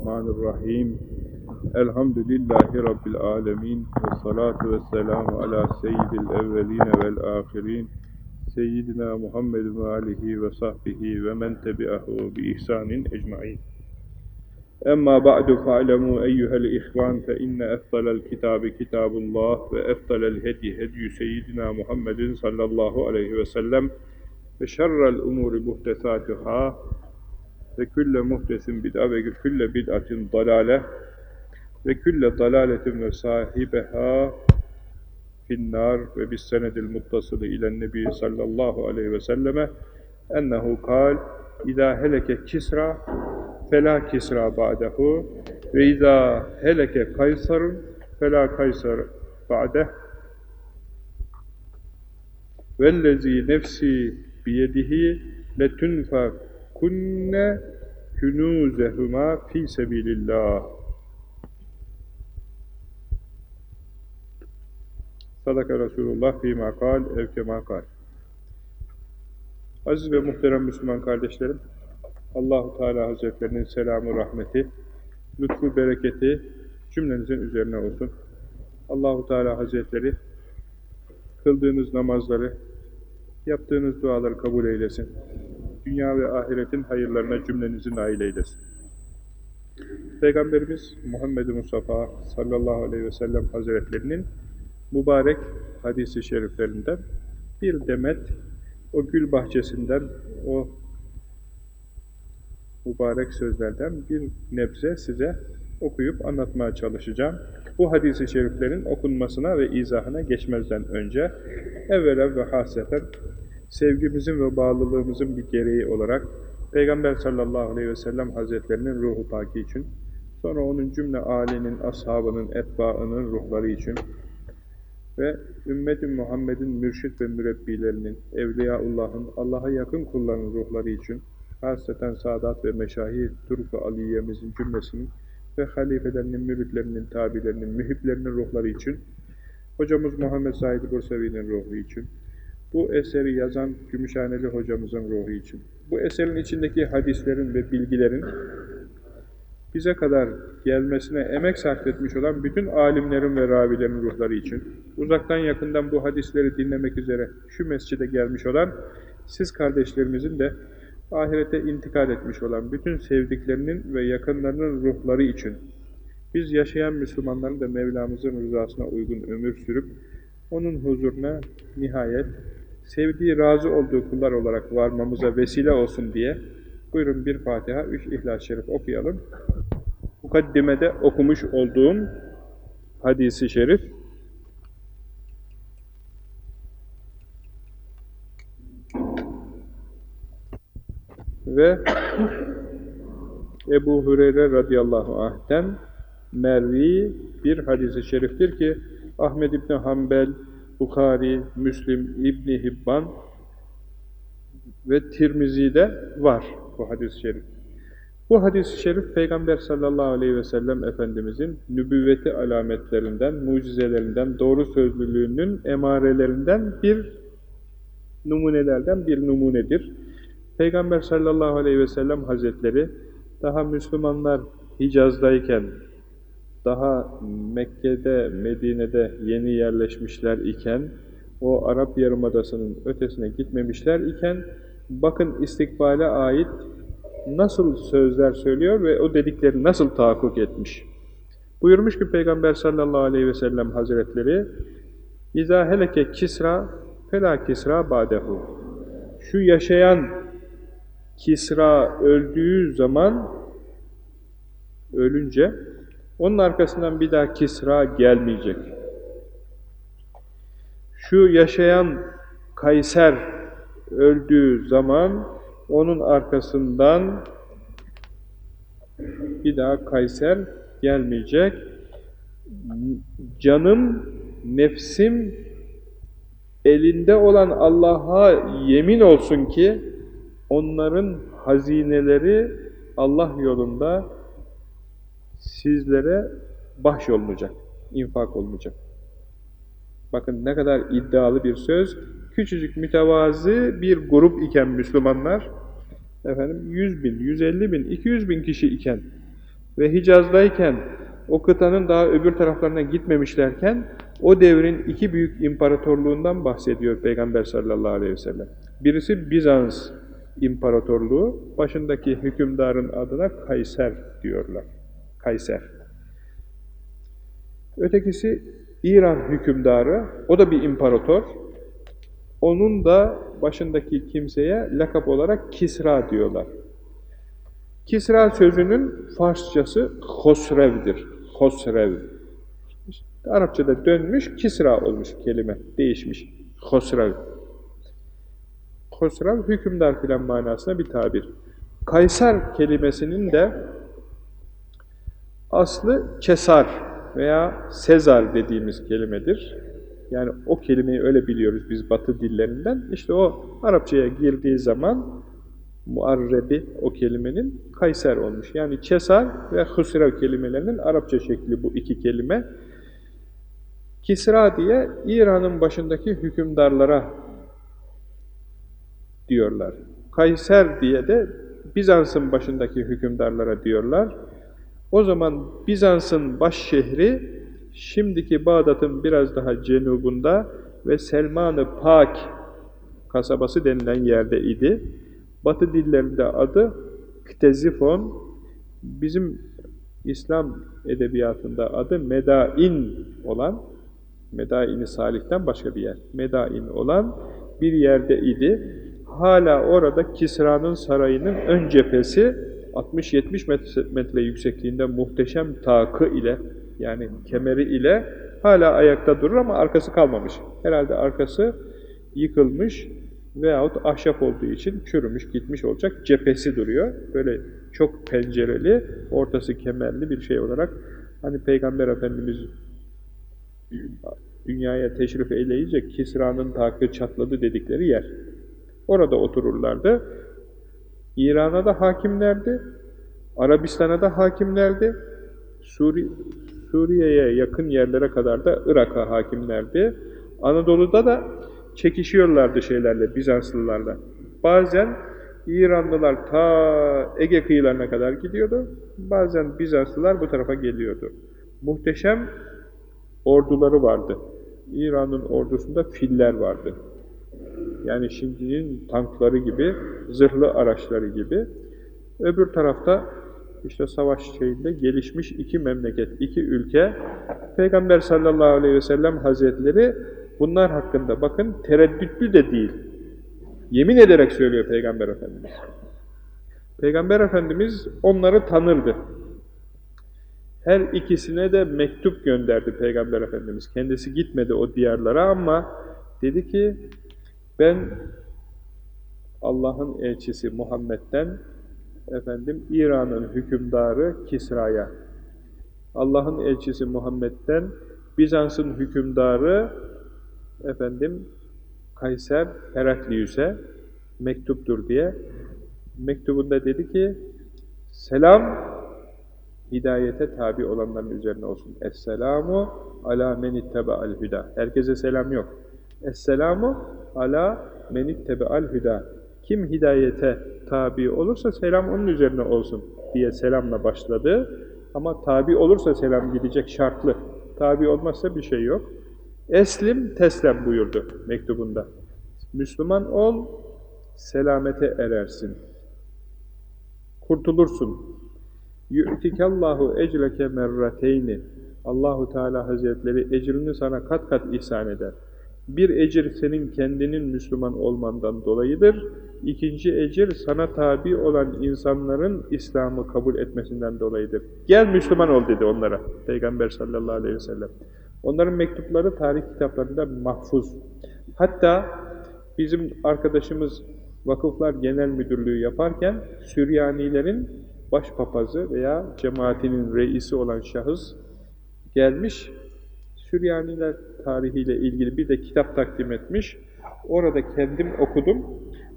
الرحمن الرحيم. الحمد لله رب العالمين والصلاة والسلام على سيد الأولين والآخرين سيدنا محمد وآله وصحبه ومن تبعه بإحسان أجمعين. أما بعد فاعلموا أيها الإخوان فإن أفضل الكتاب كتاب الله وأفضل الهدي هدي سيدنا محمد صلى الله عليه وسلم وشر الأمور محدثاتها ve külle muhtesin bid'a ve külle bid'atin dalale ve külle dalaletin ve sahibeha finnar ve bis senedil muttasılı ilen nebi sallallahu aleyhi ve selleme ennehu kal İzâ heleke kisra felâ kisra ba'dehu ve izâ heleke kaysarun felâ kaysar ba'deh vellezî nefsi biyedihi letunfakunne künûzehuma fî sebilillah. Sadaka Resulullah fîmâ kal, evkemâ kal. Aziz ve muhterem Müslüman kardeşlerim, Allahu Teala Hazretlerinin selamı, rahmeti, lütfu, bereketi cümlenizin üzerine olsun. Allahu Teala Hazretleri kıldığınız namazları, yaptığınız duaları kabul eylesin. Dünya ve ahiretin hayırlarına cümlenizi nail eylesin. Peygamberimiz Muhammed Mustafa sallallahu aleyhi ve sellem Hazretlerinin mübarek hadisi şeriflerinden bir demet o gül bahçesinden o mübarek sözlerden bir nebze size okuyup anlatmaya çalışacağım. Bu hadisi şeriflerin okunmasına ve izahına geçmezden önce evvela ve hasreten sevgimizin ve bağlılığımızın bir gereği olarak Peygamber sallallahu aleyhi ve sellem hazretlerinin ruhu paki için sonra onun cümle âlinin, ashabının, etbaının ruhları için ve ümmet-i Muhammed'in mürşit ve mürebbilerinin, Evliyaullah'ın, Allah'a yakın kulların ruhları için hasreten Sadat ve Meşahir, Turku Aliye'mizin cümlesinin ve halifelerinin, müritlerinin, tabilerinin, mühiplerinin ruhları için, hocamız Muhammed Said Bursevi'nin ruhu için, bu eseri yazan Gümüşhaneli hocamızın ruhu için, bu eserin içindeki hadislerin ve bilgilerin bize kadar gelmesine emek sarf etmiş olan bütün alimlerin ve ravilerin ruhları için, uzaktan yakından bu hadisleri dinlemek üzere şu mescide gelmiş olan siz kardeşlerimizin de ahirete intikal etmiş olan bütün sevdiklerinin ve yakınlarının ruhları için, biz yaşayan Müslümanların da Mevlamızın rızasına uygun ömür sürüp, onun huzuruna nihayet sevdiği, razı olduğu kullar olarak varmamıza vesile olsun diye buyurun bir Fatiha, üç İhlas-ı Şerif okuyalım. Mukaddimede okumuş olduğum hadisi şerif ve Ebu Hureyre radıyallahu anh'ten mervi bir hadisi şeriftir ki Ahmed İbni Hanbel, Bukhari, Müslim, İbni Hibban ve Tirmizi'de var bu hadis-i şerif. Bu hadis-i şerif Peygamber sallallahu aleyhi ve sellem Efendimizin nübüvveti alametlerinden, mucizelerinden, doğru sözlülüğünün emarelerinden bir numunelerden bir numunedir. Peygamber sallallahu aleyhi ve sellem Hazretleri daha Müslümanlar Hicaz'dayken, daha Mekke'de, Medine'de yeni yerleşmişler iken, o Arap Yarımadası'nın ötesine gitmemişler iken, bakın istikbale ait nasıl sözler söylüyor ve o dedikleri nasıl tahakkuk etmiş. Buyurmuş ki Peygamber sallallahu aleyhi ve sellem Hazretleri, İza heleke kisra, fela kisra badehu. Şu yaşayan Kisra öldüğü zaman, ölünce, onun arkasından bir daha Kisra gelmeyecek. Şu yaşayan Kayser öldüğü zaman, onun arkasından bir daha Kayser gelmeyecek. Canım, nefsim elinde olan Allah'a yemin olsun ki onların hazineleri Allah yolunda sizlere bahşolunacak, infak olunacak. Bakın ne kadar iddialı bir söz. Küçücük mütevazı bir grup iken Müslümanlar, efendim 100 bin, 150 bin, 200 bin kişi iken ve Hicaz'dayken o kıtanın daha öbür taraflarına gitmemişlerken o devrin iki büyük imparatorluğundan bahsediyor Peygamber sallallahu aleyhi ve sellem. Birisi Bizans İmparatorluğu, başındaki hükümdarın adına Kayser diyorlar. Kayser. Ötekisi İran hükümdarı, o da bir imparator. Onun da başındaki kimseye lakap olarak Kisra diyorlar. Kisra sözünün Farsçası Hosrev'dir. Hosrev. Arapçada dönmüş, Kisra olmuş kelime, değişmiş. Hosrev. Hosrev, hükümdar filan manasına bir tabir. Kayser kelimesinin de aslı Kesar veya Sezar dediğimiz kelimedir. Yani o kelimeyi öyle biliyoruz biz batı dillerinden. İşte o Arapçaya girdiği zaman muarrebi o kelimenin Kayser olmuş. Yani Kesar ve Husrev kelimelerinin Arapça şekli bu iki kelime. Kisra diye İran'ın başındaki hükümdarlara diyorlar. Kayser diye de Bizans'ın başındaki hükümdarlara diyorlar. O zaman Bizans'ın baş şehri şimdiki Bağdat'ın biraz daha cenubunda ve Selman-ı Pak kasabası denilen yerde idi. Batı dillerinde adı Ktezifon, bizim İslam edebiyatında adı Medain olan, Medain-i Salih'ten başka bir yer, Medain olan bir yerde idi. Hala orada Kisra'nın sarayının ön cephesi 60-70 metre yüksekliğinde muhteşem takı ile yani kemeri ile hala ayakta durur ama arkası kalmamış. Herhalde arkası yıkılmış veyahut ahşap olduğu için çürümüş, gitmiş olacak. Cephesi duruyor. Böyle çok pencereli, ortası kemerli bir şey olarak hani Peygamber Efendimiz dünyaya teşrif eyleyince Kisra'nın takı çatladı dedikleri yer. Orada otururlardı. İran'a da hakimlerdi, Arabistan'a da hakimlerdi, Suri, Suriye'ye yakın yerlere kadar da Irak'a hakimlerdi. Anadolu'da da çekişiyorlardı şeylerle, Bizanslılarla. Bazen İranlılar ta Ege kıyılarına kadar gidiyordu, bazen Bizanslılar bu tarafa geliyordu. Muhteşem orduları vardı. İran'ın ordusunda filler vardı. Yani şimdinin tankları gibi, zırhlı araçları gibi. Öbür tarafta işte savaş şeyinde gelişmiş iki memleket, iki ülke. Peygamber sallallahu aleyhi ve sellem hazretleri bunlar hakkında bakın tereddütlü de değil. Yemin ederek söylüyor Peygamber Efendimiz. Peygamber Efendimiz onları tanırdı. Her ikisine de mektup gönderdi Peygamber Efendimiz. Kendisi gitmedi o diyarlara ama dedi ki ben Allah'ın elçisi Muhammed'den efendim İran'ın hükümdarı Kisra'ya, Allah'ın elçisi Muhammed'den Bizans'ın hükümdarı efendim Kayser Heraklius'e mektuptur diye mektubunda dedi ki selam hidayete tabi olanların üzerine olsun. Esselamu ala men ittebe'al hüda. Herkese selam yok. Esselamu ala men ittebe'al hüda. Kim hidayete tabi olursa selam onun üzerine olsun diye selamla başladı. Ama tabi olursa selam gidecek şartlı. Tabi olmazsa bir şey yok. Eslim teslem buyurdu mektubunda. Müslüman ol, selamete erersin. Kurtulursun. Yu'tikallahu ecreke merrateyni. Allahu Teala Hazretleri ecrini sana kat kat ihsan eder. Bir ecir senin kendinin Müslüman olmandan dolayıdır. İkinci ecir sana tabi olan insanların İslam'ı kabul etmesinden dolayıdır. Gel Müslüman ol dedi onlara Peygamber sallallahu aleyhi ve sellem. Onların mektupları tarih kitaplarında mahfuz. Hatta bizim arkadaşımız Vakıflar Genel Müdürlüğü yaparken Süryanilerin başpapazı veya cemaatinin reisi olan şahıs gelmiş, Süryaniler tarihiyle ilgili bir de kitap takdim etmiş. Orada kendim okudum.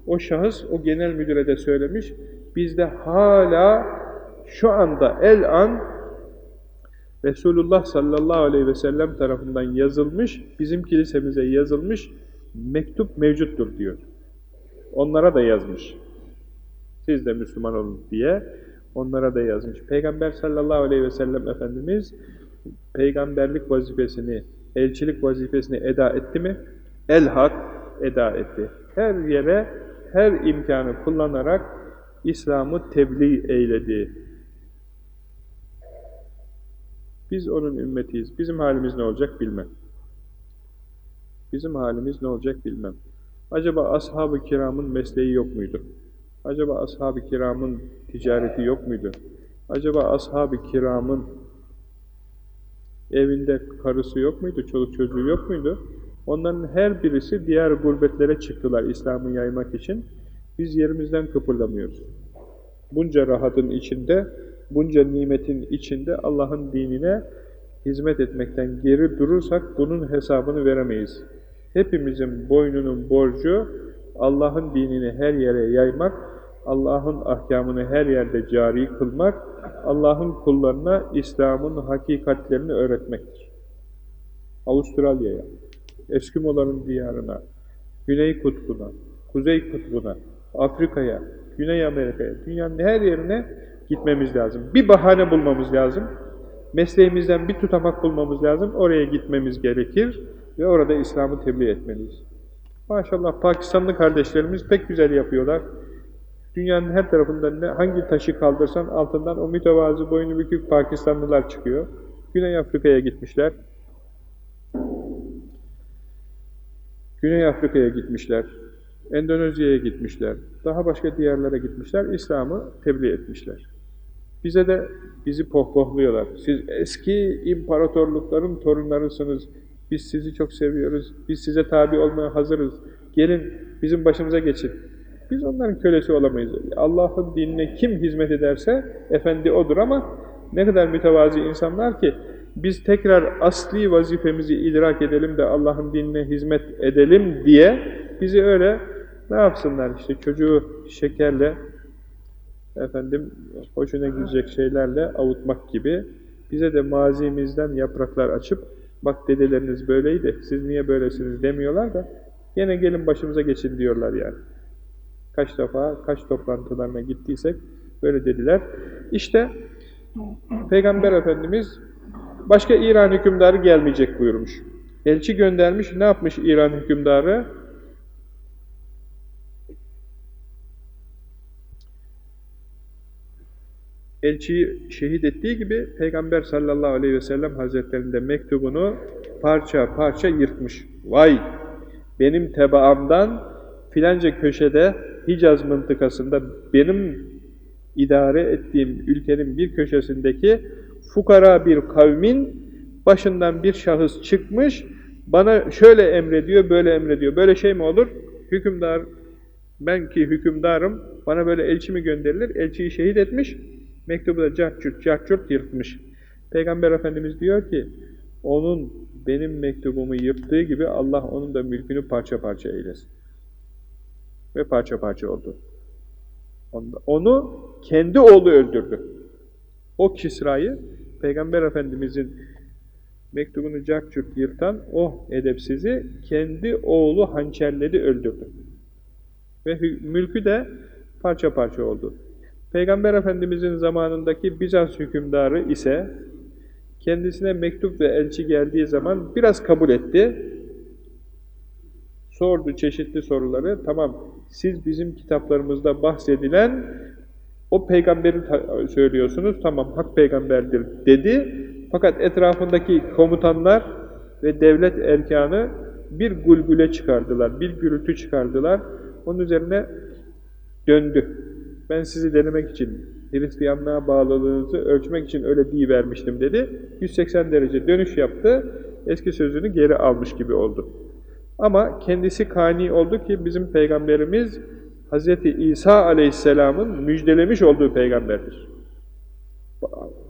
O şahıs o genel müdüre de söylemiş. Bizde hala şu anda el an Resulullah sallallahu aleyhi ve sellem tarafından yazılmış, bizim kilisemize yazılmış mektup mevcuttur diyor. Onlara da yazmış. Siz de Müslüman olun diye. Onlara da yazmış. Peygamber sallallahu aleyhi ve sellem Efendimiz peygamberlik vazifesini, elçilik vazifesini eda etti mi? Elhak eda etti. Her yere, her imkanı kullanarak İslam'ı tebliğ eyledi. Biz onun ümmetiyiz. Bizim halimiz ne olacak bilmem. Bizim halimiz ne olacak bilmem. Acaba ashab-ı kiramın mesleği yok muydu? Acaba ashab-ı kiramın ticareti yok muydu? Acaba ashab-ı kiramın evinde karısı yok muydu, çoluk çocuğu yok muydu? Onların her birisi diğer gurbetlere çıktılar İslam'ı yaymak için. Biz yerimizden kıpırdamıyoruz. Bunca rahatın içinde, bunca nimetin içinde Allah'ın dinine hizmet etmekten geri durursak bunun hesabını veremeyiz. Hepimizin boynunun borcu Allah'ın dinini her yere yaymak, Allah'ın ahkamını her yerde cari kılmak, Allah'ın kullarına İslam'ın hakikatlerini öğretmektir. Avustralya'ya, Eskimoların diyarına, Güney Kutbu'na, Kuzey Kutbu'na, Afrika'ya, Güney Amerika'ya, dünyanın her yerine gitmemiz lazım. Bir bahane bulmamız lazım. Mesleğimizden bir tutamak bulmamız lazım. Oraya gitmemiz gerekir ve orada İslam'ı tebliğ etmeliyiz. Maşallah Pakistanlı kardeşlerimiz pek güzel yapıyorlar. Dünyanın her tarafından ne, hangi taşı kaldırsan altından o mütevazı boynu bükük Pakistanlılar çıkıyor. Güney Afrika'ya gitmişler. Güney Afrika'ya gitmişler. Endonezya'ya gitmişler. Daha başka diyarlara gitmişler. İslam'ı tebliğ etmişler. Bize de bizi pohpohluyorlar. Siz eski imparatorlukların torunlarısınız. Biz sizi çok seviyoruz. Biz size tabi olmaya hazırız. Gelin bizim başımıza geçin. Biz onların kölesi olamayız. Allah'ın dinine kim hizmet ederse efendi odur ama ne kadar mütevazi insanlar ki biz tekrar asli vazifemizi idrak edelim de Allah'ın dinine hizmet edelim diye bizi öyle ne yapsınlar işte çocuğu şekerle efendim hoşuna gidecek şeylerle avutmak gibi bize de mazimizden yapraklar açıp bak dedeleriniz böyleydi siz niye böylesiniz demiyorlar da yine gelin başımıza geçin diyorlar yani. Kaç defa, kaç toplantılarına gittiysek böyle dediler. İşte Peygamber Efendimiz başka İran hükümdarı gelmeyecek buyurmuş. Elçi göndermiş, ne yapmış İran hükümdarı? Elçiyi şehit ettiği gibi Peygamber sallallahu aleyhi ve sellem hazretlerinde mektubunu parça parça yırtmış. Vay! Benim tebaamdan filanca köşede Hicaz mıntıkasında benim idare ettiğim ülkenin bir köşesindeki fukara bir kavmin başından bir şahıs çıkmış, bana şöyle emrediyor, böyle emrediyor. Böyle şey mi olur? Hükümdar, ben ki hükümdarım, bana böyle elçi mi gönderilir? Elçiyi şehit etmiş, mektubu da carçurt carçurt yırtmış. Peygamber Efendimiz diyor ki, onun benim mektubumu yırttığı gibi Allah onun da mülkünü parça parça eylesin. Ve parça parça oldu. Onu kendi oğlu öldürdü. O Kisra'yı Peygamber Efendimizin mektubunu carçurt yırtan o edepsizi kendi oğlu hançerledi öldürdü. Ve mülkü de parça parça oldu. Peygamber Efendimizin zamanındaki Bizans hükümdarı ise kendisine mektup ve elçi geldiği zaman biraz kabul etti. Sordu çeşitli soruları. Tamam siz bizim kitaplarımızda bahsedilen o peygamberi söylüyorsunuz. Tamam hak peygamberdir dedi. Fakat etrafındaki komutanlar ve devlet erkanı bir gulgule çıkardılar, bir gürültü çıkardılar. Onun üzerine döndü. Ben sizi denemek için, Hristiyanlığa bağlılığınızı ölçmek için öyle vermiştim dedi. 180 derece dönüş yaptı, eski sözünü geri almış gibi oldu. Ama kendisi kani oldu ki bizim peygamberimiz Hz. İsa aleyhisselamın müjdelemiş olduğu peygamberdir.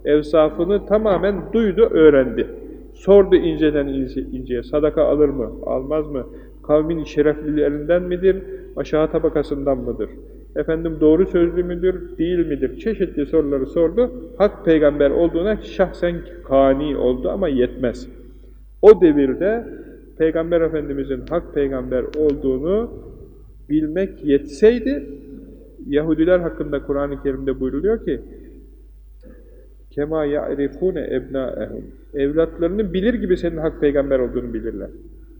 Evsafını tamamen duydu, öğrendi. Sordu inceden inceye, sadaka alır mı, almaz mı? Kavmin şereflilerinden midir, aşağı tabakasından mıdır? Efendim doğru sözlü müdür, değil midir? Çeşitli soruları sordu. Hak peygamber olduğuna şahsen kani oldu ama yetmez. O devirde Peygamber Efendimizin hak peygamber olduğunu bilmek yetseydi, Yahudiler hakkında Kur'an-ı Kerim'de buyruluyor ki, Kema ya'rifune ebnâehum. Evlatlarını bilir gibi senin hak peygamber olduğunu bilirler.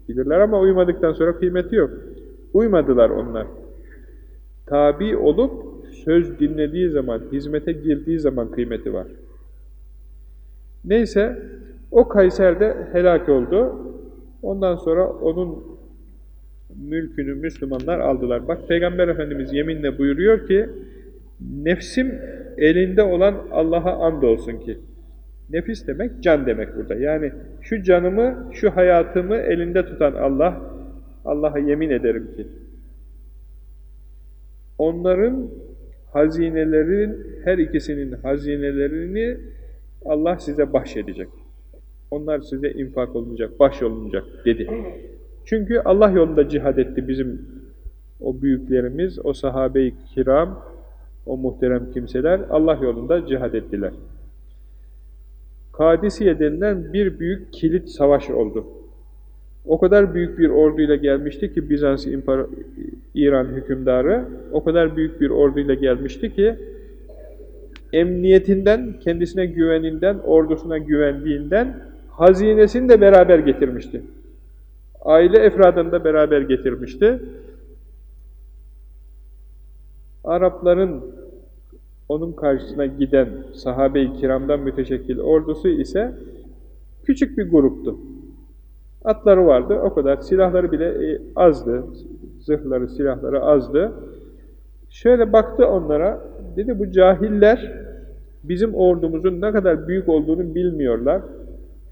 Bilirler ama uymadıktan sonra kıymeti yok. Uymadılar onlar. Tabi olup söz dinlediği zaman, hizmete girdiği zaman kıymeti var. Neyse, o Kayser'de helak oldu. Ondan sonra onun mülkünü Müslümanlar aldılar. Bak Peygamber Efendimiz yeminle buyuruyor ki, nefsim elinde olan Allah'a andolsun ki. Nefis demek can demek burada. Yani şu canımı, şu hayatımı elinde tutan Allah, Allah'a yemin ederim ki. Onların hazinelerin, her ikisinin hazinelerini Allah size bahşedecek. Onlar size infak olunacak, bahşolunacak dedi. Çünkü Allah yolunda cihad etti bizim o büyüklerimiz, o sahabe-i kiram, o muhterem kimseler Allah yolunda cihad ettiler. Kadisiye denilen bir büyük kilit savaş oldu. O kadar büyük bir orduyla gelmişti ki Bizans İmpar İran hükümdarı o kadar büyük bir orduyla gelmişti ki emniyetinden, kendisine güveninden, ordusuna güvendiğinden hazinesini de beraber getirmişti. Aile efradını da beraber getirmişti. Arapların onun karşısına giden sahabe-i kiramdan müteşekkil ordusu ise küçük bir gruptu. Atları vardı, o kadar. Silahları bile e, azdı. Zırhları, silahları azdı. Şöyle baktı onlara, dedi bu cahiller bizim ordumuzun ne kadar büyük olduğunu bilmiyorlar.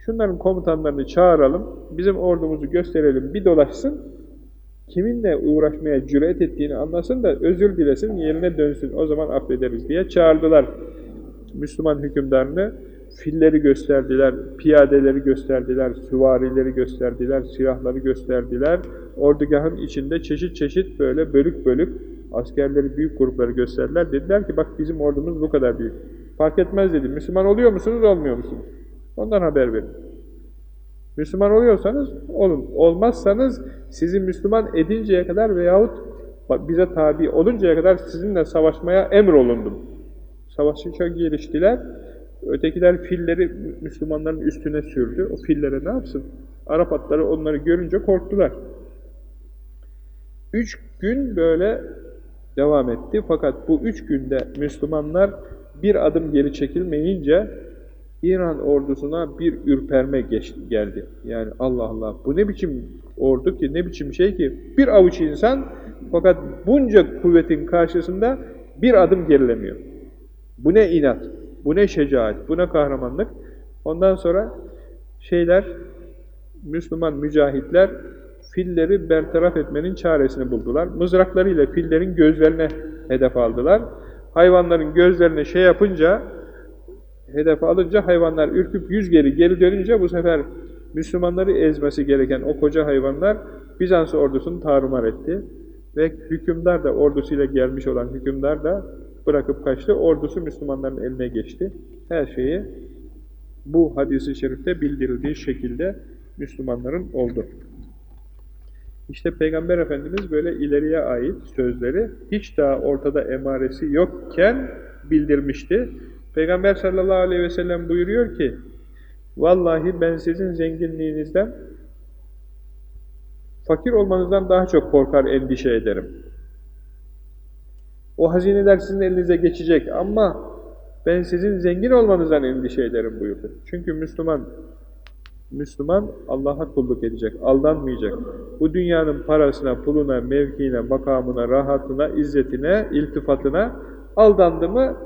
Şunların komutanlarını çağıralım, bizim ordumuzu gösterelim, bir dolaşsın, kiminle uğraşmaya cüret ettiğini anlasın da özür dilesin, yerine dönsün, o zaman affederiz diye çağırdılar Müslüman hükümdarını. Filleri gösterdiler, piyadeleri gösterdiler, süvarileri gösterdiler, silahları gösterdiler. Ordugahın içinde çeşit çeşit böyle bölük bölük askerleri, büyük grupları gösterdiler. Dediler ki bak bizim ordumuz bu kadar büyük. Fark etmez dedi. Müslüman oluyor musunuz, olmuyor musunuz? Ondan haber verin. Müslüman oluyorsanız olun. Olmazsanız sizi Müslüman edinceye kadar veyahut bize tabi oluncaya kadar sizinle savaşmaya emrolundum. Savaşa giriştiler. Ötekiler filleri Müslümanların üstüne sürdü. O fillere ne yapsın? Arap atları onları görünce korktular. Üç gün böyle devam etti. Fakat bu üç günde Müslümanlar bir adım geri çekilmeyince İran ordusuna bir ürperme geçti, geldi. Yani Allah Allah bu ne biçim ordu ki, ne biçim şey ki bir avuç insan fakat bunca kuvvetin karşısında bir adım gerilemiyor. Bu ne inat, bu ne şecaat, bu ne kahramanlık. Ondan sonra şeyler, Müslüman mücahitler filleri bertaraf etmenin çaresini buldular. Mızraklarıyla fillerin gözlerine hedef aldılar. Hayvanların gözlerine şey yapınca hedef alınca hayvanlar ürküp yüz geri geri dönünce bu sefer Müslümanları ezmesi gereken o koca hayvanlar Bizans ordusunu tarumar etti. Ve hükümdar da ordusuyla gelmiş olan hükümdar da bırakıp kaçtı. Ordusu Müslümanların eline geçti. Her şeyi bu hadisi şerifte bildirildiği şekilde Müslümanların oldu. İşte Peygamber Efendimiz böyle ileriye ait sözleri hiç daha ortada emaresi yokken bildirmişti. Peygamber sallallahu aleyhi ve sellem buyuruyor ki, Vallahi ben sizin zenginliğinizden, fakir olmanızdan daha çok korkar, endişe ederim. O hazineler sizin elinize geçecek ama ben sizin zengin olmanızdan endişe ederim buyurdu. Çünkü Müslüman, Müslüman Allah'a kulluk edecek, aldanmayacak. Bu dünyanın parasına, puluna, mevkiine, makamına, rahatına, izzetine, iltifatına aldandı mı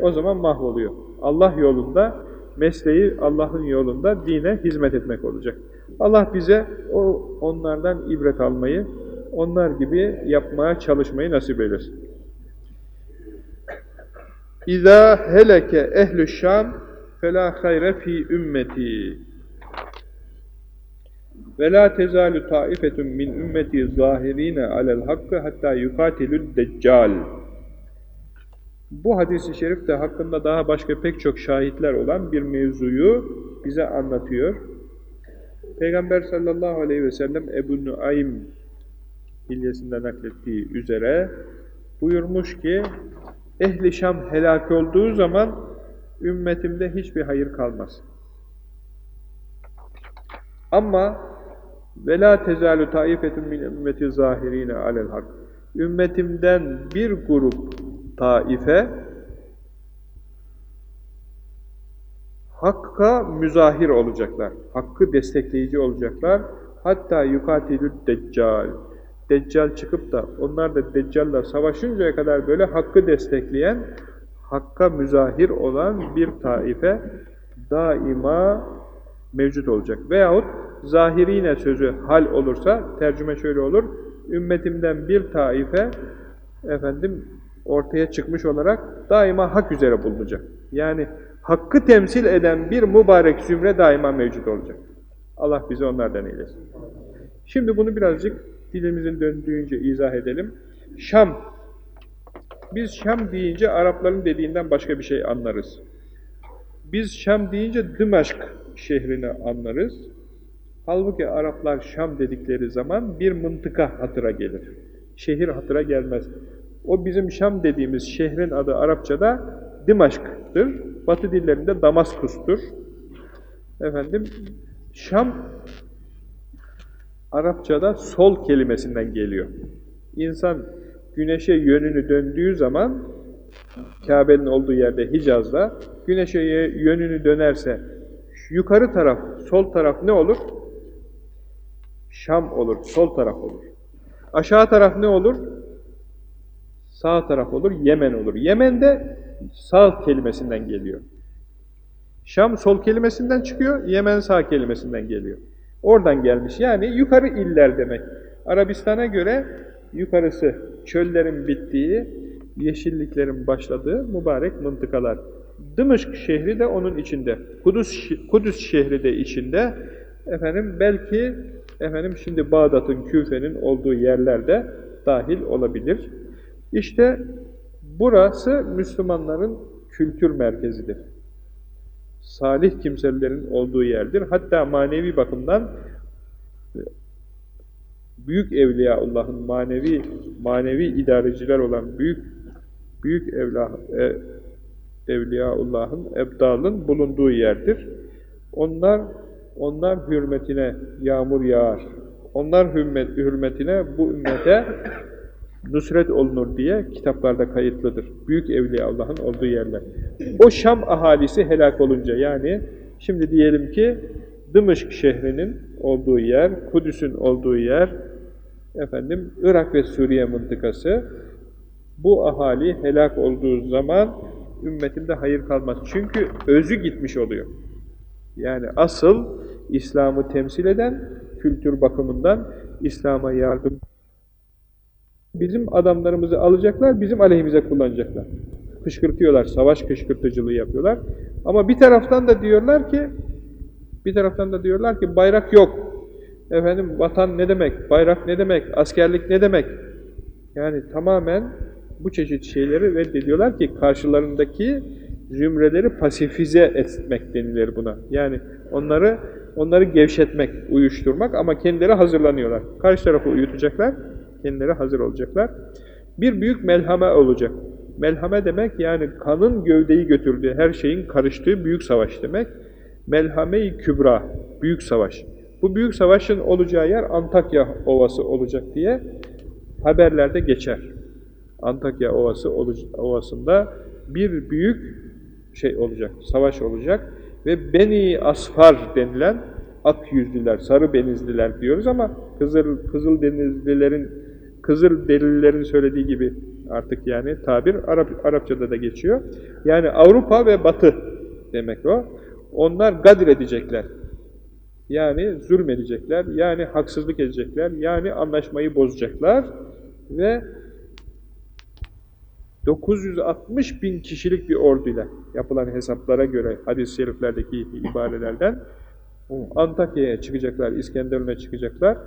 o zaman mahvoluyor. Allah yolunda, mesleği Allah'ın yolunda dine hizmet etmek olacak. Allah bize o onlardan ibret almayı, onlar gibi yapmaya çalışmayı nasip eylesin. İza heleke ehlü Şam fela hayre fi ümmeti. Ve la tezalu taifetun min ümmeti zahirine alel hakkı hatta yukatilü deccal. Bu hadis-i şerif de hakkında daha başka pek çok şahitler olan bir mevzuyu bize anlatıyor. Peygamber sallallahu aleyhi ve sellem Ebu Nuaym hilyesinde naklettiği üzere buyurmuş ki ehli Şam helak olduğu zaman ümmetimde hiçbir hayır kalmaz. Ama ve la tezalu taifetun min ümmeti zahirine alel hak. Ümmetimden bir grup taife Hakka müzahir olacaklar. Hakkı destekleyici olacaklar. Hatta yukatilü deccal. Deccal çıkıp da onlar da Deccal'la savaşıncaya kadar böyle hakkı destekleyen, hakka müzahir olan bir taife daima mevcut olacak. Veyahut zahirine sözü hal olursa, tercüme şöyle olur, ümmetimden bir taife efendim ortaya çıkmış olarak daima hak üzere bulunacak. Yani hakkı temsil eden bir mübarek zümre daima mevcut olacak. Allah bizi onlardan eylesin. Şimdi bunu birazcık dilimizin döndüğünce izah edelim. Şam. Biz Şam deyince Arapların dediğinden başka bir şey anlarız. Biz Şam deyince Dımaşk şehrini anlarız. Halbuki Araplar Şam dedikleri zaman bir mıntıka hatıra gelir. Şehir hatıra gelmez. O bizim Şam dediğimiz şehrin adı Arapçada Dimaşk'tır. Batı dillerinde Damaskus'tur. Efendim, Şam Arapçada sol kelimesinden geliyor. İnsan güneşe yönünü döndüğü zaman Kabe'nin olduğu yerde Hicaz'da güneşe yönünü dönerse yukarı taraf, sol taraf ne olur? Şam olur, sol taraf olur. Aşağı taraf ne olur? Sağ taraf olur, Yemen olur. Yemen'de sağ kelimesinden geliyor. Şam sol kelimesinden çıkıyor, Yemen sağ kelimesinden geliyor. Oradan gelmiş. Yani yukarı iller demek. Arabistan'a göre yukarısı çöllerin bittiği, yeşilliklerin başladığı mübarek mıntıkalar. Dımışk şehri de onun içinde. Kudüs, Kudüs şehri de içinde. Efendim belki efendim şimdi Bağdat'ın, Küfe'nin olduğu yerlerde dahil olabilir. İşte burası Müslümanların kültür merkezidir. Salih kimselerin olduğu yerdir. Hatta manevi bakımdan büyük Evliyaullah'ın manevi manevi idareciler olan büyük büyük evla, e, Evliyaullah'ın, Ebdal'ın bulunduğu yerdir. Onlar onlar hürmetine yağmur yağar. Onlar hürmet, hürmetine bu ümmete nusret olunur diye kitaplarda kayıtlıdır. Büyük Evliya Allah'ın olduğu yerler. O Şam ahalisi helak olunca yani şimdi diyelim ki Dımışk şehrinin olduğu yer, Kudüs'ün olduğu yer, efendim Irak ve Suriye mıntıkası bu ahali helak olduğu zaman ümmetinde hayır kalmaz. Çünkü özü gitmiş oluyor. Yani asıl İslam'ı temsil eden kültür bakımından İslam'a yardım bizim adamlarımızı alacaklar, bizim aleyhimize kullanacaklar. Kışkırtıyorlar, savaş kışkırtıcılığı yapıyorlar. Ama bir taraftan da diyorlar ki, bir taraftan da diyorlar ki bayrak yok. Efendim vatan ne demek, bayrak ne demek, askerlik ne demek? Yani tamamen bu çeşit şeyleri reddediyorlar ki karşılarındaki zümreleri pasifize etmek denilir buna. Yani onları onları gevşetmek, uyuşturmak ama kendileri hazırlanıyorlar. Karşı tarafı uyutacaklar, kendileri hazır olacaklar. Bir büyük melhame olacak. Melhame demek yani kanın gövdeyi götürdüğü, her şeyin karıştığı büyük savaş demek. Melhame-i Kübra, büyük savaş. Bu büyük savaşın olacağı yer Antakya Ovası olacak diye haberlerde geçer. Antakya Ovası Ovası'nda bir büyük şey olacak, savaş olacak ve Beni Asfar denilen ak yüzlüler, sarı benizliler diyoruz ama Kızıl, Kızıl Denizlilerin Kızıl Delillerin söylediği gibi artık yani tabir Arap, Arapçada da geçiyor. Yani Avrupa ve Batı demek o. Onlar gadir edecekler. Yani zulmedecekler, yani haksızlık edecekler, yani anlaşmayı bozacaklar ve 960 bin kişilik bir orduyla yapılan hesaplara göre hadis-i şeriflerdeki ibarelerden Antakya'ya çıkacaklar, İskenderun'a çıkacaklar.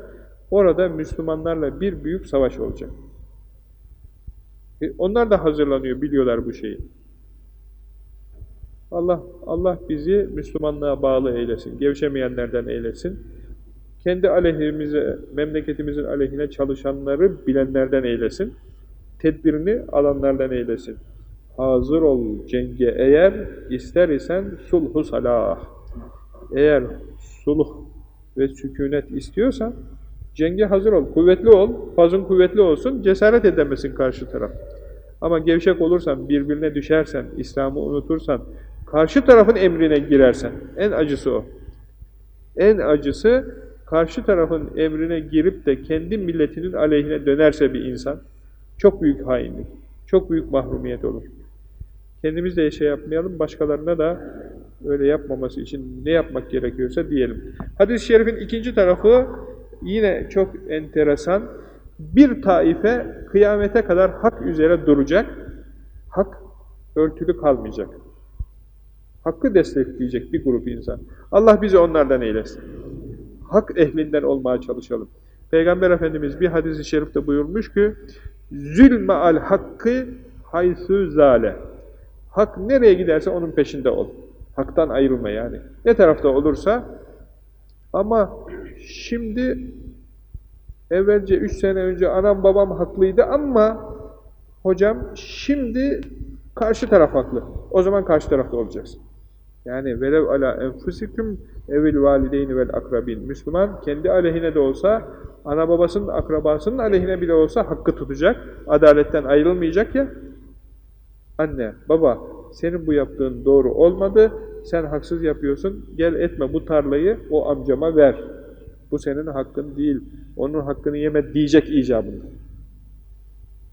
Orada Müslümanlarla bir büyük savaş olacak. E onlar da hazırlanıyor, biliyorlar bu şeyi. Allah Allah bizi Müslümanlığa bağlı eylesin, gevşemeyenlerden eylesin. Kendi aleyhimize, memleketimizin aleyhine çalışanları bilenlerden eylesin. Tedbirini alanlardan eylesin. hazır ol cenge eğer ister isen sulhu salah. Eğer sulh ve sükunet istiyorsan cenge hazır ol, kuvvetli ol, fazın kuvvetli olsun, cesaret edemesin karşı taraf. Ama gevşek olursan, birbirine düşersen, İslam'ı unutursan, karşı tarafın emrine girersen, en acısı o. En acısı, karşı tarafın emrine girip de kendi milletinin aleyhine dönerse bir insan, çok büyük hainlik, çok büyük mahrumiyet olur. Kendimiz de şey yapmayalım, başkalarına da öyle yapmaması için ne yapmak gerekiyorsa diyelim. Hadis-i şerifin ikinci tarafı yine çok enteresan. Bir taife kıyamete kadar hak üzere duracak, hak örtülü kalmayacak. Hakkı destekleyecek bir grup insan. Allah bizi onlardan eylesin. Hak ehlinden olmaya çalışalım. Peygamber Efendimiz bir hadis-i şerifte buyurmuş ki, Zülme al hakkı haysu zale. Hak nereye giderse onun peşinde ol. Haktan ayrılma yani. Ne tarafta olursa ama şimdi evvelce üç sene önce anam babam haklıydı ama hocam şimdi karşı taraf haklı. O zaman karşı tarafta olacaksın. Yani velev ala enfusikum evil valideyni vel akrabin. Müslüman kendi aleyhine de olsa, ana babasının akrabasının aleyhine bile olsa hakkı tutacak. Adaletten ayrılmayacak ya. Anne, baba senin bu yaptığın doğru olmadı. Sen haksız yapıyorsun. Gel etme bu tarlayı o amcama ver. Bu senin hakkın değil. Onun hakkını yeme diyecek icabında.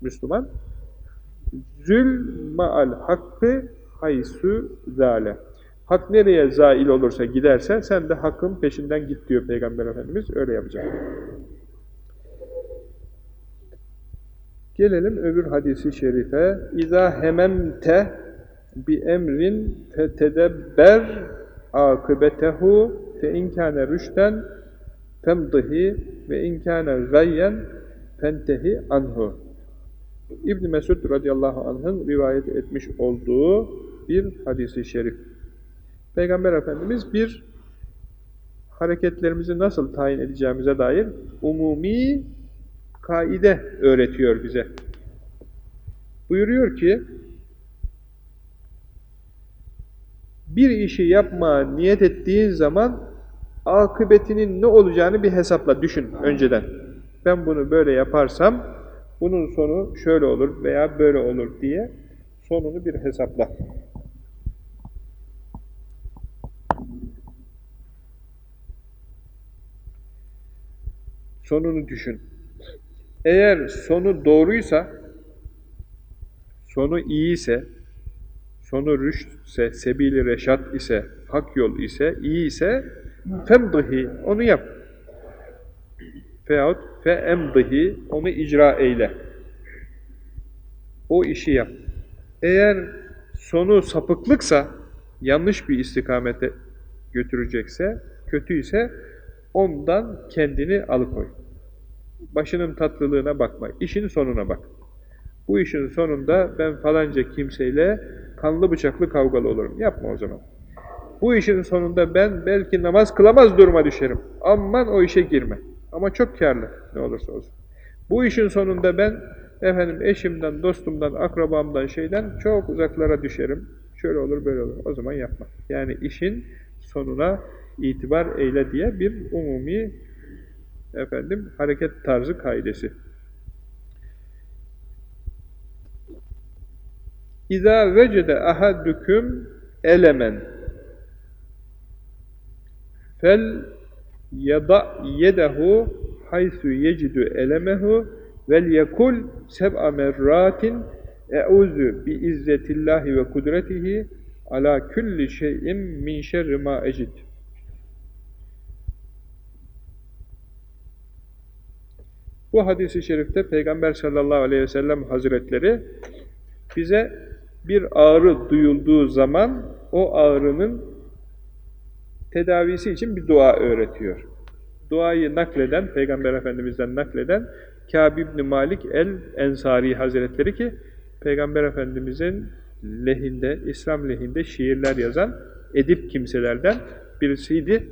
Müslüman zül ma'al hakkı haysu zale. Hak nereye zail olursa giderse sen de hakkın peşinden git diyor Peygamber Efendimiz. Öyle yapacak. Gelelim öbür hadisi şerife. İza hememte bi emrin fetedebber akıbetehu fe inkâne rüşten femdihi ve inkâne gayyen fentehi anhu. İbn Mesud radıyallahu anh'ın rivayet etmiş olduğu bir hadisi şerif. Peygamber Efendimiz bir hareketlerimizi nasıl tayin edeceğimize dair umumi kaide öğretiyor bize. Buyuruyor ki bir işi yapma niyet ettiğin zaman akıbetinin ne olacağını bir hesapla düşün önceden. Ben bunu böyle yaparsam bunun sonu şöyle olur veya böyle olur diye sonunu bir hesapla. Sonunu düşün. Eğer sonu doğruysa, sonu iyi ise, sonu rüştse, sebili reşat ise, hak yol ise, iyi ise, femdihi, onu yap. Veyahut fe emdihi, onu icra eyle. O işi yap. Eğer sonu sapıklıksa, yanlış bir istikamete götürecekse, kötü ise ondan kendini alıkoy. Başının tatlılığına bakma, işin sonuna bak. Bu işin sonunda ben falanca kimseyle kanlı bıçaklı kavgalı olurum. Yapma o zaman. Bu işin sonunda ben belki namaz kılamaz duruma düşerim. Aman o işe girme. Ama çok karlı ne olursa olsun. Bu işin sonunda ben efendim eşimden, dostumdan, akrabamdan, şeyden çok uzaklara düşerim. Şöyle olur, böyle olur. O zaman yapma. Yani işin sonuna itibar eyle diye bir umumi efendim hareket tarzı kaidesi. İza vecede ahaddukum elemen fel yada yedehu haythu yecidu elemehu vel yekul seb'a merratin e'uzu bi izzetillahi ve kudretihi ala kulli şeyin min şerri ma ecid. Bu hadisi şerifte Peygamber sallallahu aleyhi ve sellem hazretleri bize bir ağrı duyulduğu zaman o ağrının tedavisi için bir dua öğretiyor. Duayı nakleden, Peygamber Efendimiz'den nakleden Kâb ibn Malik el-Ensari Hazretleri ki Peygamber Efendimiz'in lehinde, İslam lehinde şiirler yazan edip kimselerden birisiydi.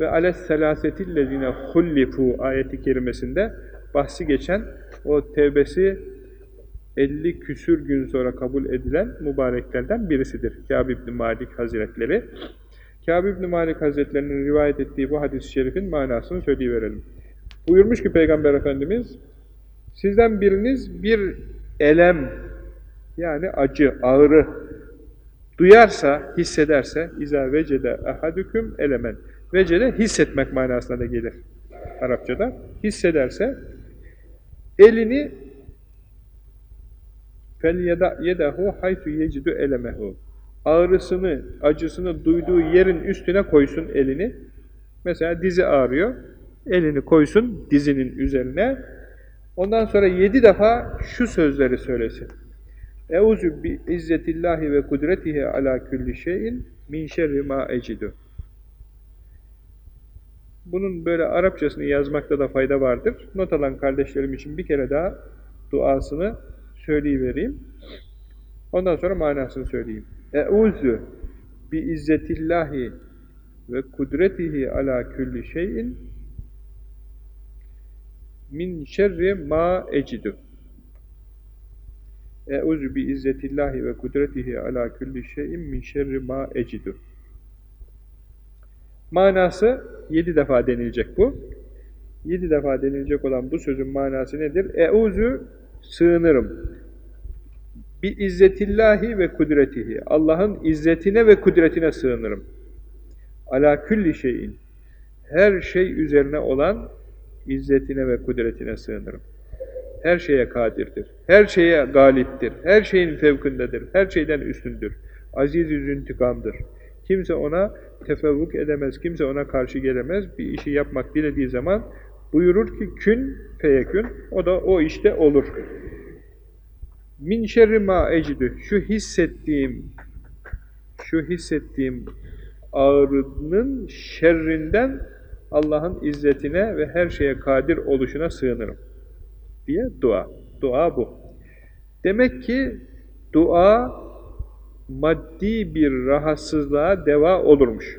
Ve aleyhisselâsetillezine hullifu ayeti kerimesinde bahsi geçen o tevbesi 50 küsür gün sonra kabul edilen mübareklerden birisidir. Kâb ibn Malik Hazretleri. Kâb ibn Malik Hazretlerinin rivayet ettiği bu hadis-i şerifin manasını söyleyiverelim. Buyurmuş ki Peygamber Efendimiz, sizden biriniz bir elem, yani acı, ağrı duyarsa, hissederse, izâ vecede ahadüküm elemen. Vecede hissetmek manasına da gelir Arapçada. Hissederse, elini fel yedahu haytu yecidu elemehu. Ağrısını, acısını duyduğu yerin üstüne koysun elini. Mesela dizi ağrıyor. Elini koysun dizinin üzerine. Ondan sonra yedi defa şu sözleri söylesin. Euzu bi izzetillahi ve kudretihi ala kulli şeyin min şerri ma ecidu. Bunun böyle Arapçasını yazmakta da fayda vardır. Not alan kardeşlerim için bir kere daha duasını söyleyivereyim. Ondan sonra manasını söyleyeyim. Euzu bi izzetillahi ve kudretihi ala kulli şeyin min şerri ma ecidu. Euzu bi izzetillahi ve kudretihi ala kulli şeyin min şerri ma ecidu. Manası yedi defa denilecek bu. Yedi defa denilecek olan bu sözün manası nedir? Euzu sığınırım. Bi izzetillahi ve kudretihi. Allah'ın izzetine ve kudretine sığınırım. Ala külli şeyin. Her şey üzerine olan izzetine ve kudretine sığınırım. Her şeye kadirdir. Her şeye galiptir. Her şeyin fevkindedir. Her şeyden üstündür. Aziz intikamdır. Kimse ona tefevvuk edemez. Kimse ona karşı gelemez. Bir işi yapmak dilediği zaman buyurur ki kün feyekün. O da o işte olur. Min şerri ma ecidü. Şu hissettiğim şu hissettiğim ağrının şerrinden Allah'ın izzetine ve her şeye kadir oluşuna sığınırım diye dua. Dua bu. Demek ki dua maddi bir rahatsızlığa deva olurmuş.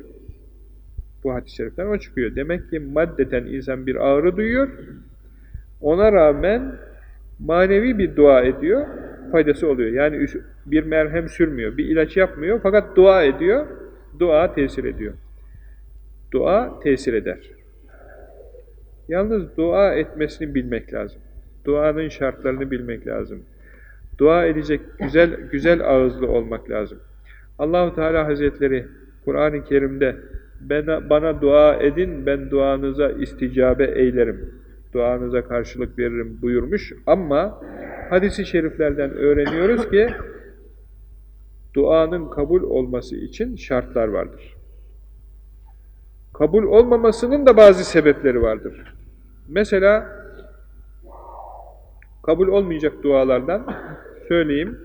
Bu hadis-i şeriften o çıkıyor. Demek ki maddeten insan bir ağrı duyuyor. Ona rağmen manevi bir dua ediyor. Faydası oluyor. Yani bir merhem sürmüyor, bir ilaç yapmıyor fakat dua ediyor. Dua tesir ediyor. Dua tesir eder. Yalnız dua etmesini bilmek lazım. Duanın şartlarını bilmek lazım. Dua edecek güzel güzel ağızlı olmak lazım. Allahu Teala Hazretleri Kur'an-ı Kerim'de bana, bana dua edin ben duanıza isticabe eylerim. Duanıza karşılık veririm buyurmuş ama hadisi şeriflerden öğreniyoruz ki duanın kabul olması için şartlar vardır. Kabul olmamasının da bazı sebepleri vardır. Mesela kabul olmayacak dualardan söyleyeyim.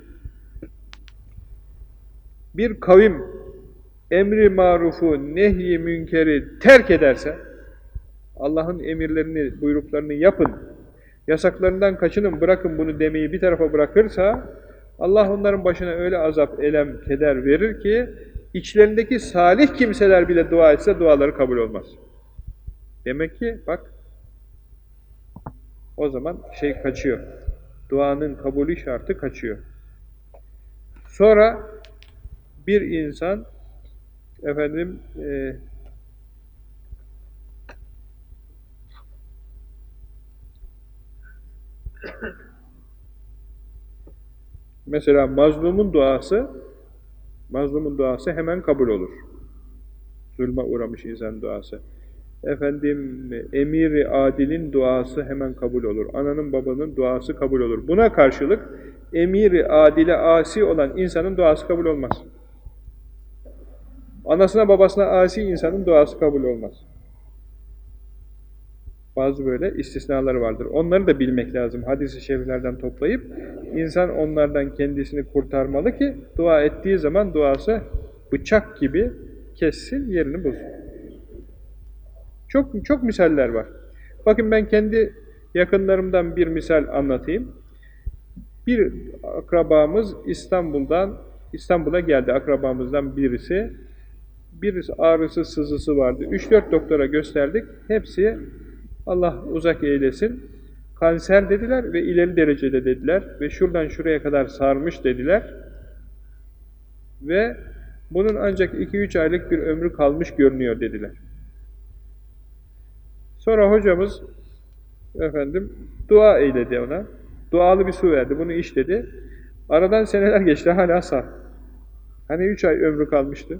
Bir kavim emri marufu, nehy münkeri terk ederse, Allah'ın emirlerini, buyruklarını yapın, yasaklarından kaçının, bırakın bunu demeyi bir tarafa bırakırsa, Allah onların başına öyle azap, elem, keder verir ki, içlerindeki salih kimseler bile dua etse duaları kabul olmaz. Demek ki bak, o zaman şey kaçıyor. Duanın kabulü şartı kaçıyor. Sonra bir insan efendim e, mesela mazlumun duası mazlumun duası hemen kabul olur. Zulme uğramış insan duası efendim emiri adilin duası hemen kabul olur. Ananın babanın duası kabul olur. Buna karşılık emiri adile asi olan insanın duası kabul olmaz. Anasına babasına asi insanın duası kabul olmaz. Bazı böyle istisnaları vardır. Onları da bilmek lazım. Hadis-i şeriflerden toplayıp insan onlardan kendisini kurtarmalı ki dua ettiği zaman duası bıçak gibi kessin, yerini bulsun. Çok çok misaller var. Bakın ben kendi yakınlarımdan bir misal anlatayım. Bir akrabamız İstanbul'dan İstanbul'a geldi akrabamızdan birisi. Bir ağrısı, sızısı vardı. 3-4 doktora gösterdik. Hepsi Allah uzak eylesin. Kanser dediler ve ileri derecede dediler ve şuradan şuraya kadar sarmış dediler. Ve bunun ancak 2-3 aylık bir ömrü kalmış görünüyor dediler. Sonra hocamız efendim dua eyledi ona. Dualı bir su verdi. Bunu iç dedi. Aradan seneler geçti. Hala sağ. Hani 3 ay ömrü kalmıştı.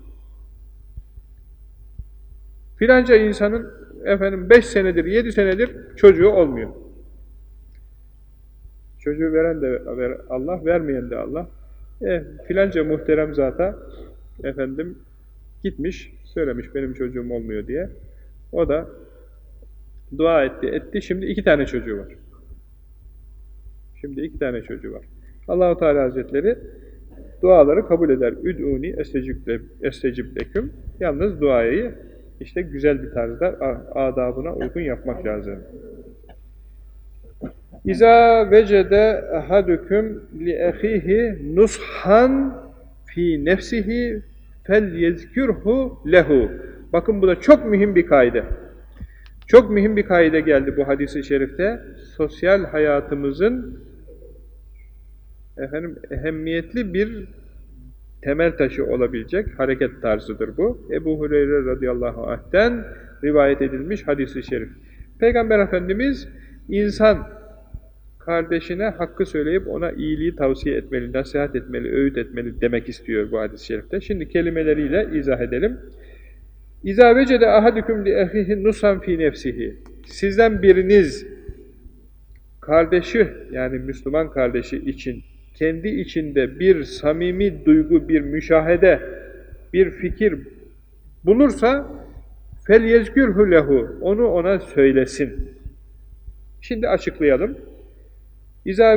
Filanca insanın efendim 5 senedir, 7 senedir çocuğu olmuyor. Çocuğu veren de Allah, vermeyen de Allah. E, filanca muhterem zata efendim gitmiş, söylemiş benim çocuğum olmuyor diye. O da dua etti, etti. Şimdi iki tane çocuğu var. Şimdi iki tane çocuğu var. Allahu Teala Hazretleri duaları kabul eder. Üd'uni estecib leküm. Yalnız duayı işte güzel bir tarzda adabına uygun yapmak lazım. İza vecede ahadüküm li ehihi nushan fi nefsihi fel yezkürhu lehu. Bakın bu da çok mühim bir kaide. Çok mühim bir kaide geldi bu hadisi şerifte. Sosyal hayatımızın efendim ehemmiyetli bir temel taşı olabilecek hareket tarzıdır bu. Ebu Hureyre radıyallahu anh'ten rivayet edilmiş hadisi şerif. Peygamber Efendimiz insan kardeşine hakkı söyleyip ona iyiliği tavsiye etmeli, nasihat etmeli, öğüt etmeli demek istiyor bu hadis-i şerifte. Şimdi kelimeleriyle izah edelim. İzâ vecede ahadüküm li ehihi nusan fi nefsihi. Sizden biriniz kardeşi yani Müslüman kardeşi için kendi içinde bir samimi duygu, bir müşahede, bir fikir bulursa yezgürhü lehu onu ona söylesin. Şimdi açıklayalım.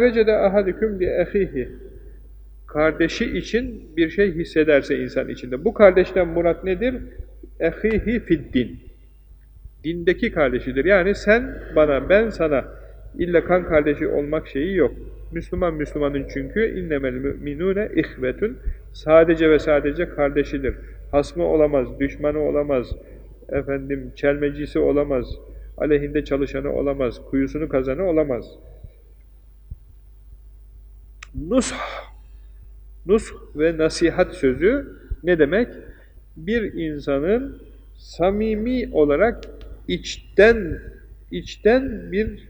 Vecede ahadüküm li ehihi kardeşi için bir şey hissederse insan içinde. Bu kardeşten murat nedir? Ehihi fiddin. Dindeki kardeşidir. Yani sen bana, ben sana illa kan kardeşi olmak şeyi yok. Müslüman Müslümanın çünkü innemel müminune ihvetun sadece ve sadece kardeşidir. Hasmı olamaz, düşmanı olamaz, efendim çelmecisi olamaz, aleyhinde çalışanı olamaz, kuyusunu kazanı olamaz. Nush, nush ve nasihat sözü ne demek? Bir insanın samimi olarak içten içten bir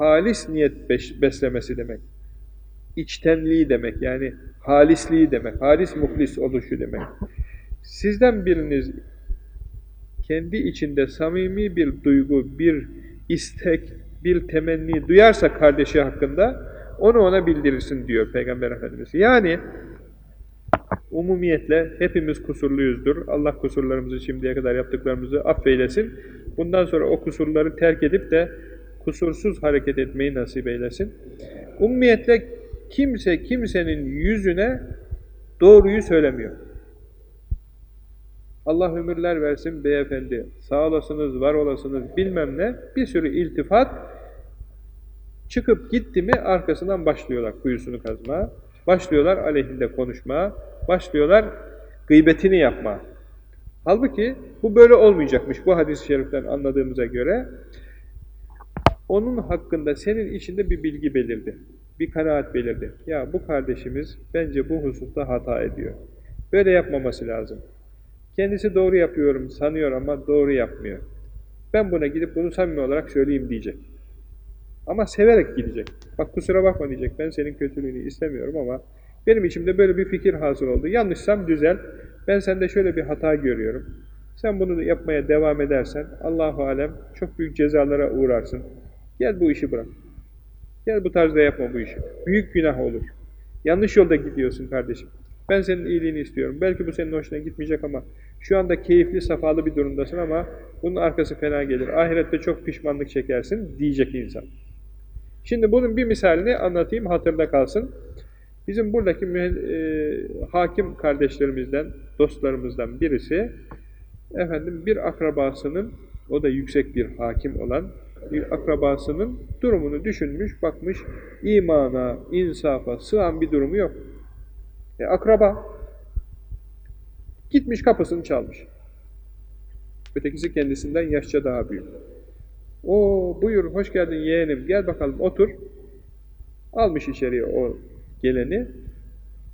halis niyet beslemesi demek. İçtenliği demek yani halisliği demek. Halis muhlis oluşu demek. Sizden biriniz kendi içinde samimi bir duygu, bir istek, bir temenni duyarsa kardeşi hakkında onu ona bildirirsin diyor Peygamber Efendimiz. Yani umumiyetle hepimiz kusurluyuzdur. Allah kusurlarımızı şimdiye kadar yaptıklarımızı affeylesin. Bundan sonra o kusurları terk edip de kusursuz hareket etmeyi nasip eylesin. Ummiyetle kimse kimsenin yüzüne doğruyu söylemiyor. Allah ömürler versin beyefendi, sağ olasınız, var olasınız bilmem ne, bir sürü iltifat çıkıp gitti mi arkasından başlıyorlar kuyusunu kazmaya, başlıyorlar aleyhinde konuşmaya, başlıyorlar gıybetini yapmaya. Halbuki bu böyle olmayacakmış bu hadis-i şeriften anladığımıza göre onun hakkında senin içinde bir bilgi belirdi. Bir kanaat belirdi. Ya bu kardeşimiz bence bu hususta hata ediyor. Böyle yapmaması lazım. Kendisi doğru yapıyorum sanıyor ama doğru yapmıyor. Ben buna gidip bunu samimi olarak söyleyeyim diyecek. Ama severek gidecek. Bak kusura bakma diyecek. Ben senin kötülüğünü istemiyorum ama benim içimde böyle bir fikir hasıl oldu. Yanlışsam düzel. Ben sende şöyle bir hata görüyorum. Sen bunu yapmaya devam edersen Allahu alem çok büyük cezalara uğrarsın. Gel bu işi bırak. Gel bu tarzda yapma bu işi. Büyük günah olur. Yanlış yolda gidiyorsun kardeşim. Ben senin iyiliğini istiyorum. Belki bu senin hoşuna gitmeyecek ama şu anda keyifli, safalı bir durumdasın ama bunun arkası fena gelir. Ahirette çok pişmanlık çekersin diyecek insan. Şimdi bunun bir misalini anlatayım, hatırda kalsın. Bizim buradaki e, hakim kardeşlerimizden, dostlarımızdan birisi, efendim bir akrabasının, o da yüksek bir hakim olan bir akrabasının durumunu düşünmüş, bakmış, imana, insafa sığan bir durumu yok. E, akraba gitmiş kapısını çalmış. Ötekisi kendisinden yaşça daha büyük. O buyur hoş geldin yeğenim gel bakalım otur. Almış içeriye o geleni.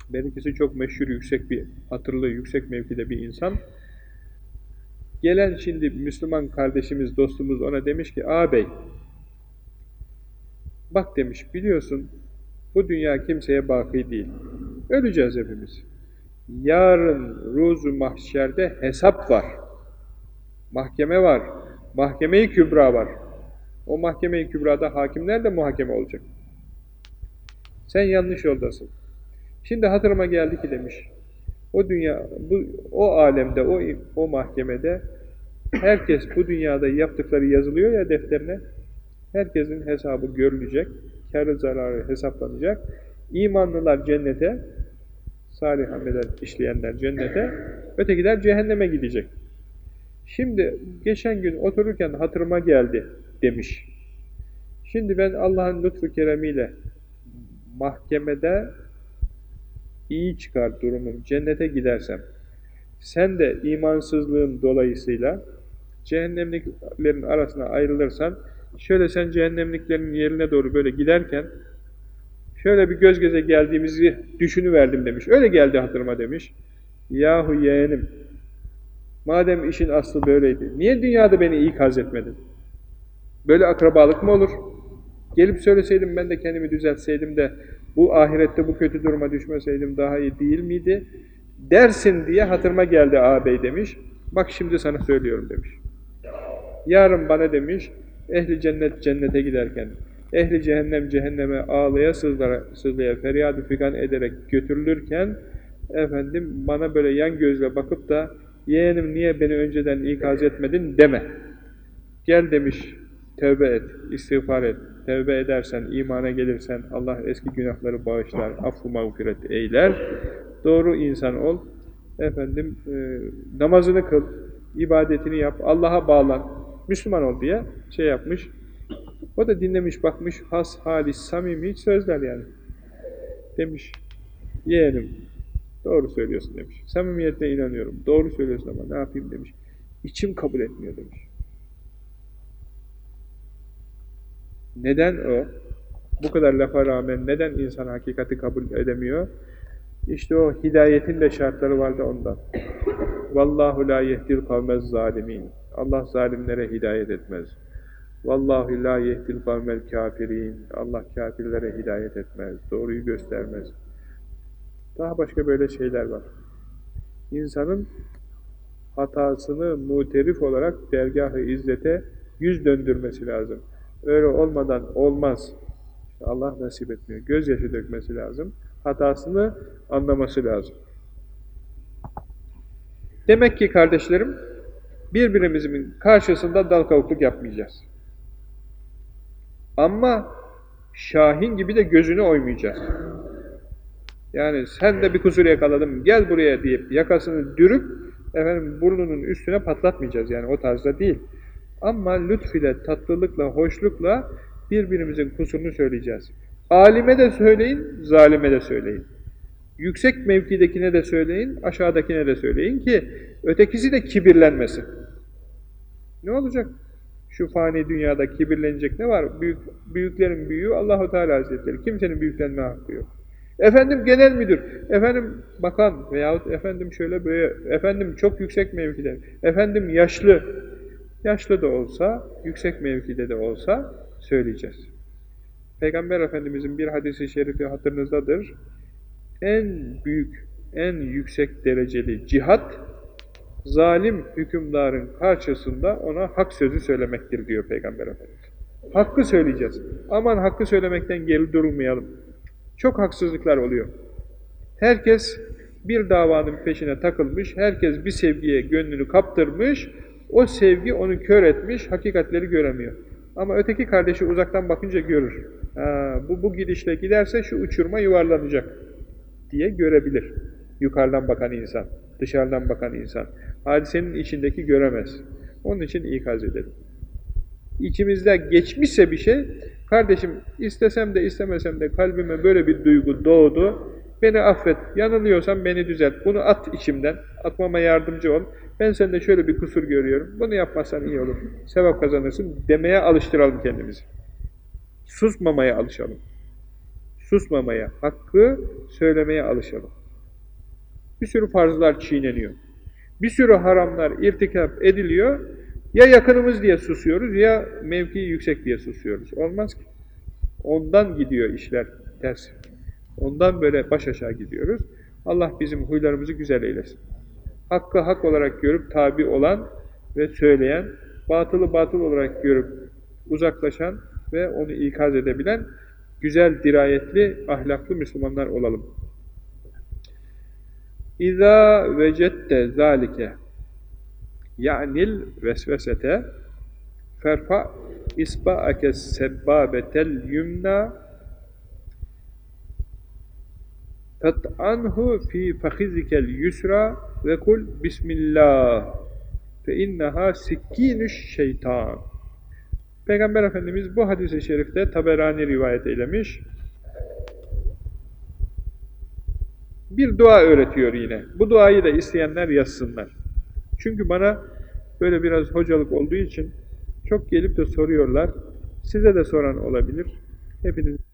Benimkisi çok meşhur, yüksek bir, hatırlı, yüksek mevkide bir insan. Gelen şimdi Müslüman kardeşimiz, dostumuz ona demiş ki, ağabey, bak demiş, biliyorsun bu dünya kimseye baki değil. Öleceğiz hepimiz. Yarın ruzu mahşerde hesap var. Mahkeme var. Mahkeme-i kübra var. O mahkeme-i kübrada hakimler de muhakeme olacak. Sen yanlış yoldasın. Şimdi hatırıma geldi ki demiş. O dünya, bu, o alemde, o, o mahkemede herkes bu dünyada yaptıkları yazılıyor ya defterine. Herkesin hesabı görülecek. Karı zararı hesaplanacak. İmanlılar cennete, salih ameller işleyenler cennete, ötekiler cehenneme gidecek. Şimdi geçen gün otururken hatırıma geldi demiş. Şimdi ben Allah'ın lütfu keremiyle mahkemede iyi çıkar durumum, cennete gidersem, sen de imansızlığın dolayısıyla cehennemliklerin arasına ayrılırsan, şöyle sen cehennemliklerin yerine doğru böyle giderken, şöyle bir göz göze geldiğimizi düşünüverdim demiş. Öyle geldi hatırıma demiş. Yahu yeğenim, madem işin aslı böyleydi, niye dünyada beni ikaz etmedin? Böyle akrabalık mı olur? Gelip söyleseydim ben de kendimi düzeltseydim de bu ahirette bu kötü duruma düşmeseydim daha iyi değil miydi? Dersin diye hatırıma geldi ağabey demiş. Bak şimdi sana söylüyorum demiş. Yarın bana demiş, ehli cennet cennete giderken, ehli cehennem cehenneme ağlaya sızlaya, sızlaya feryadı figan ederek götürülürken, efendim bana böyle yan gözle bakıp da yeğenim niye beni önceden ikaz etmedin deme. Gel demiş, tövbe et, istiğfar et. Tevbe edersen, imana gelirsen Allah eski günahları bağışlar, affı mağfiret eyler. Doğru insan ol. Efendim e, namazını kıl, ibadetini yap, Allah'a bağlan, Müslüman ol diye şey yapmış. O da dinlemiş, bakmış, has, halis, samimi sözler yani. Demiş, yeğenim, doğru söylüyorsun demiş. Samimiyetine inanıyorum, doğru söylüyorsun ama ne yapayım demiş. İçim kabul etmiyor demiş. Neden o? Bu kadar lafa rağmen neden insan hakikati kabul edemiyor? İşte o hidayetin de şartları vardı ondan. Vallahu la yehdil kavmez zalimin. Allah zalimlere hidayet etmez. Vallahu la yehdil kavmel kafirin. Allah kafirlere hidayet etmez. Doğruyu göstermez. Daha başka böyle şeyler var. İnsanın hatasını muterif olarak dergah-ı izzete yüz döndürmesi lazım. Öyle olmadan olmaz. Allah nasip etmiyor. Gözyaşı dökmesi lazım. Hatasını anlaması lazım. Demek ki kardeşlerim, birbirimizin karşısında dal kavukluk yapmayacağız. Ama Şahin gibi de gözünü oymayacağız. Yani sen de bir kusur yakaladım, gel buraya deyip yakasını dürüp efendim burnunun üstüne patlatmayacağız. Yani o tarzda değil. Ama lütf ile, tatlılıkla, hoşlukla birbirimizin kusurunu söyleyeceğiz. Alime de söyleyin, zalime de söyleyin. Yüksek mevkidekine de söyleyin, aşağıdakine de söyleyin ki ötekisi de kibirlenmesin. Ne olacak? Şu fani dünyada kibirlenecek ne var? Büyük, büyüklerin büyüğü Allahu Teala Hazretleri. Kimsenin büyüklenme hakkı yok. Efendim genel müdür, efendim bakan veyahut efendim şöyle böyle, efendim çok yüksek mevkide, efendim yaşlı, yaşlı da olsa, yüksek mevkide de olsa söyleyeceğiz. Peygamber Efendimizin bir hadisi şerifi hatırınızdadır. En büyük, en yüksek dereceli cihat, zalim hükümdarın karşısında ona hak sözü söylemektir diyor Peygamber Efendimiz. Hakkı söyleyeceğiz. Aman hakkı söylemekten geri durmayalım. Çok haksızlıklar oluyor. Herkes bir davanın peşine takılmış, herkes bir sevgiye gönlünü kaptırmış, o sevgi onu kör etmiş, hakikatleri göremiyor. Ama öteki kardeşi uzaktan bakınca görür. Ha, bu, bu gidişle giderse şu uçurma yuvarlanacak diye görebilir. Yukarıdan bakan insan, dışarıdan bakan insan. Hadisenin içindeki göremez. Onun için ikaz edelim. İçimizde geçmişse bir şey, kardeşim istesem de istemesem de kalbime böyle bir duygu doğdu, Beni affet, yanılıyorsam beni düzelt, bunu at içimden, atmama yardımcı ol. Ben sende şöyle bir kusur görüyorum, bunu yapmazsan iyi olur, sevap kazanırsın demeye alıştıralım kendimizi. Susmamaya alışalım. Susmamaya, hakkı söylemeye alışalım. Bir sürü farzlar çiğneniyor. Bir sürü haramlar irtikap ediliyor. Ya yakınımız diye susuyoruz ya mevki yüksek diye susuyoruz. Olmaz ki. Ondan gidiyor işler ters. Ondan böyle baş aşağı gidiyoruz. Allah bizim huylarımızı güzel eylesin. Hakkı hak olarak görüp tabi olan ve söyleyen, batılı batıl olarak görüp uzaklaşan ve onu ikaz edebilen güzel, dirayetli, ahlaklı Müslümanlar olalım. İza vecette zalike ya'nil vesvesete ferfa isba'ake sebbabetel yumna fat'anhu fi fahizikel yusra ve kul bismillah fe inneha şeytan Peygamber Efendimiz bu hadis-i şerifte Taberani rivayet eylemiş. Bir dua öğretiyor yine. Bu duayı da isteyenler yazsınlar. Çünkü bana böyle biraz hocalık olduğu için çok gelip de soruyorlar. Size de soran olabilir. Hepiniz